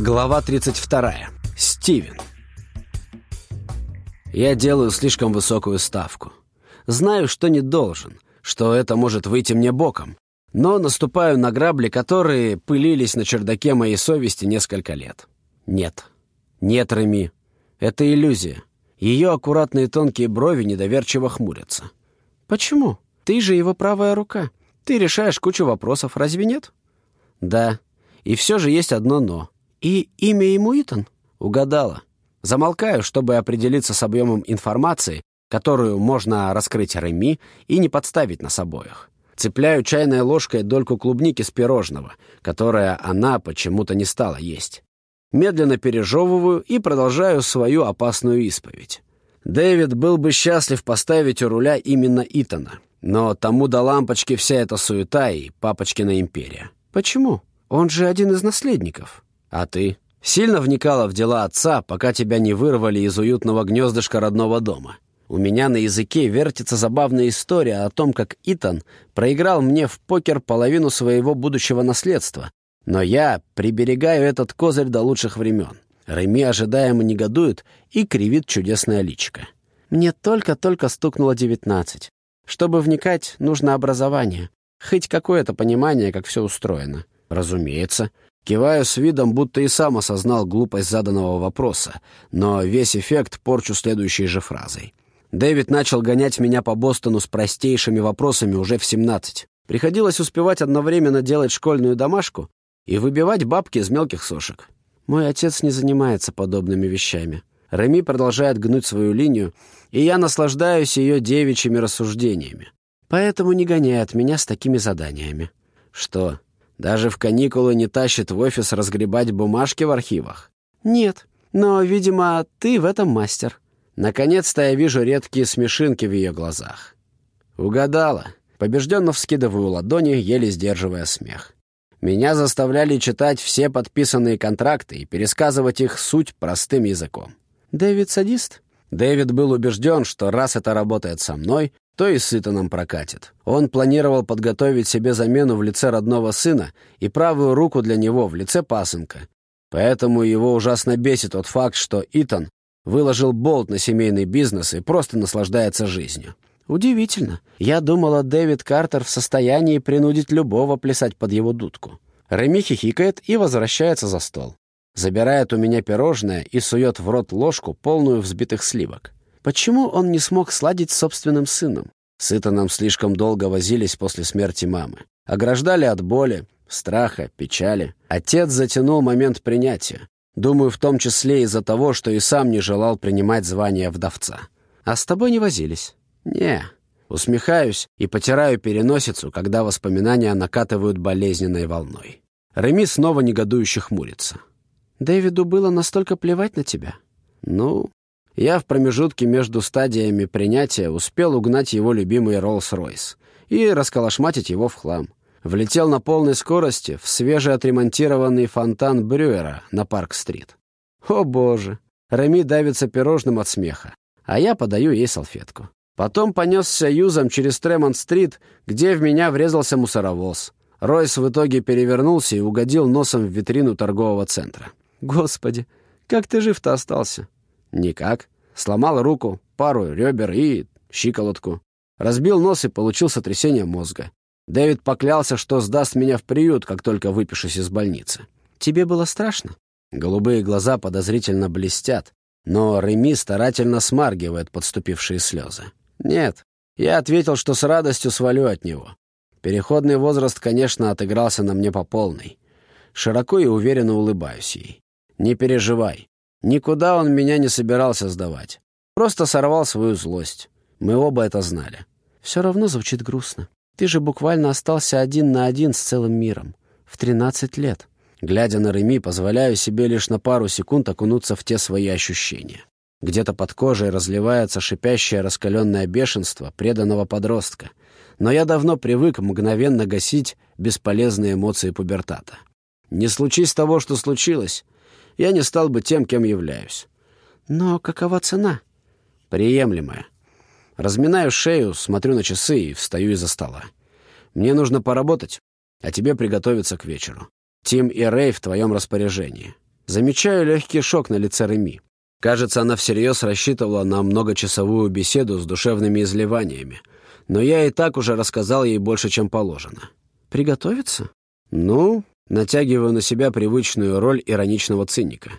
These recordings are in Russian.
Глава 32. Стивен. Я делаю слишком высокую ставку. Знаю, что не должен, что это может выйти мне боком, но наступаю на грабли, которые пылились на чердаке моей совести несколько лет. Нет. Нет, Реми. Это иллюзия. Ее аккуратные тонкие брови недоверчиво хмурятся. Почему? Ты же его правая рука. Ты решаешь кучу вопросов, разве нет? Да. И все же есть одно «но». «И имя ему Итан?» «Угадала. Замолкаю, чтобы определиться с объемом информации, которую можно раскрыть Реми и не подставить нас обоих. Цепляю чайной ложкой дольку клубники с пирожного, которое она почему-то не стала есть. Медленно пережевываю и продолжаю свою опасную исповедь. Дэвид был бы счастлив поставить у руля именно Итана, но тому до лампочки вся эта суета и папочкина империя. Почему? Он же один из наследников. А ты? Сильно вникала в дела отца, пока тебя не вырвали из уютного гнездышка родного дома. У меня на языке вертится забавная история о том, как Итан проиграл мне в покер половину своего будущего наследства. Но я приберегаю этот козырь до лучших времен. Реми ожидаемо негодует и кривит чудесное личико. Мне только-только стукнуло девятнадцать. Чтобы вникать, нужно образование. Хоть какое-то понимание, как все устроено. Разумеется. Киваю с видом, будто и сам осознал глупость заданного вопроса, но весь эффект порчу следующей же фразой. Дэвид начал гонять меня по Бостону с простейшими вопросами уже в 17. Приходилось успевать одновременно делать школьную домашку и выбивать бабки из мелких сошек. Мой отец не занимается подобными вещами. Реми продолжает гнуть свою линию, и я наслаждаюсь ее девичьими рассуждениями. Поэтому не гоняет меня с такими заданиями. Что, даже в каникулы не тащит в офис разгребать бумажки в архивах? Нет, но, видимо, ты в этом мастер. Наконец-то я вижу редкие смешинки в ее глазах. Угадала. Побежденно вскидываю ладони, еле сдерживая смех. Меня заставляли читать все подписанные контракты и пересказывать их суть простым языком. Дэвид садист? Дэвид был убежден, что раз это работает со мной, то и сыто нам прокатит. Он планировал подготовить себе замену в лице родного сына и правую руку для него в лице пасынка. Поэтому его ужасно бесит тот факт, что Итан выложил болт на семейный бизнес и просто наслаждается жизнью. Удивительно. Я думала, Дэвид Картер в состоянии принудить любого плясать под его дудку. Реми хихикает и возвращается за стол. Забирает у меня пирожное и сует в рот ложку, полную взбитых сливок. Почему он не смог сладить с собственным сыном? Сыто нам слишком долго возились после смерти мамы. Ограждали от боли, страха, печали. Отец затянул момент принятия. Думаю, в том числе из-за того, что и сам не желал принимать звание вдовца. А с тобой не возились? Не. Усмехаюсь и потираю переносицу, когда воспоминания накатывают болезненной волной. Реми снова негодующе хмурится. «Дэвиду было настолько плевать на тебя?» «Ну, я в промежутке между стадиями принятия успел угнать его любимый Роллс-Ройс и расколошматить его в хлам. Влетел на полной скорости в свежеотремонтированный фонтан Брюера на Парк-стрит. О боже! Реми давится пирожным от смеха, а я подаю ей салфетку. Потом понесся юзом через Тремонт-стрит, где в меня врезался мусоровоз. Ройс в итоге перевернулся и угодил носом в витрину торгового центра. «Господи, как ты жив-то остался?» Никак. Сломал руку, пару ребер и щиколотку. Разбил нос и получил сотрясение мозга. Дэвид поклялся, что сдаст меня в приют, как только выпишусь из больницы. Тебе было страшно? Голубые глаза подозрительно блестят, но Реми старательно смаргивает подступившие слезы. Нет, я ответил, что с радостью свалю от него. Переходный возраст, конечно, отыгрался на мне по полной. Широко и уверенно улыбаюсь ей. Не переживай, Никуда он меня не собирался сдавать. Просто сорвал свою злость. Мы оба это знали. Все равно звучит грустно. Ты же буквально остался один на один с целым миром. В тринадцать лет. Глядя на Реми, позволяю себе лишь на пару секунд окунуться в те свои ощущения. Где-то под кожей разливается шипящее раскаленное бешенство преданного подростка. Но я давно привык мгновенно гасить бесполезные эмоции пубертата. Не случись того, что случилось, я не стал бы тем, кем являюсь. Но какова цена? Приемлемая. Разминаю шею, смотрю на часы и встаю из-за стола. Мне нужно поработать, а тебе приготовиться к вечеру. Тим и Рэй в твоем распоряжении. Замечаю легкий шок на лице Реми. Кажется, она всерьез рассчитывала на многочасовую беседу с душевными изливаниями. Но я и так уже рассказал ей больше, чем положено. «Приготовиться?» «Ну, натягиваю на себя привычную роль ироничного циника.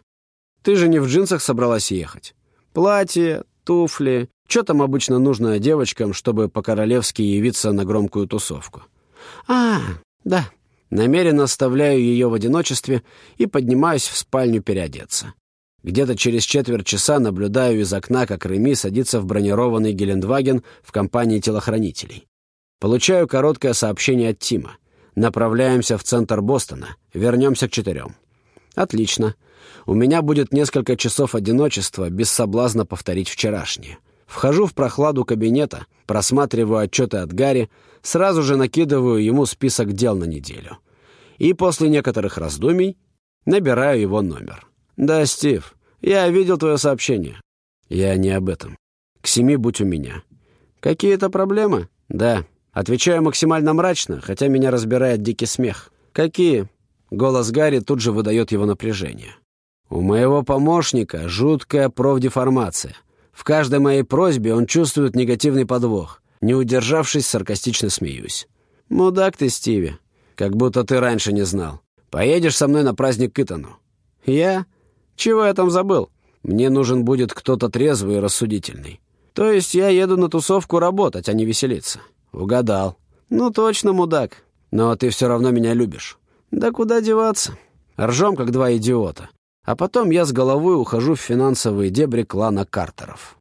Ты же не в джинсах собралась ехать. Платье, туфли. Что там обычно нужно девочкам, чтобы по-королевски явиться на громкую тусовку? А, да. Намеренно оставляю ее в одиночестве и поднимаюсь в спальню переодеться. Где-то через четверть часа наблюдаю из окна, как Реми садится в бронированный Гелендваген в компании телохранителей. Получаю короткое сообщение от Тима. Направляемся в центр Бостона. Вернемся к четырем. Отлично. У меня будет несколько часов одиночества, без соблазна повторить вчерашнее. Вхожу в прохладу кабинета, просматриваю отчеты от Гарри, сразу же накидываю ему список дел на неделю. И после некоторых раздумий набираю его номер. «Да, Стив, я видел твое сообщение». «Я не об этом. К семи будь у меня». «Какие-то проблемы?» «Да». Отвечаю максимально мрачно, хотя меня разбирает дикий смех. «Какие?» Голос Гарри тут же выдает его напряжение. У моего помощника жуткая профдеформация. В каждой моей просьбе он чувствует негативный подвох. Не удержавшись, саркастично смеюсь. «Мудак ты, Стиви. Как будто ты раньше не знал. Поедешь со мной на праздник к Итану». «Я? Чего я там забыл? Мне нужен будет кто-то трезвый и рассудительный. То есть я еду на тусовку работать, а не веселиться». «Угадал». «Ну точно, мудак. Но ты все равно меня любишь». «Да куда деваться?» Ржем, как два идиота. А потом я с головой ухожу в финансовые дебри клана Картеров.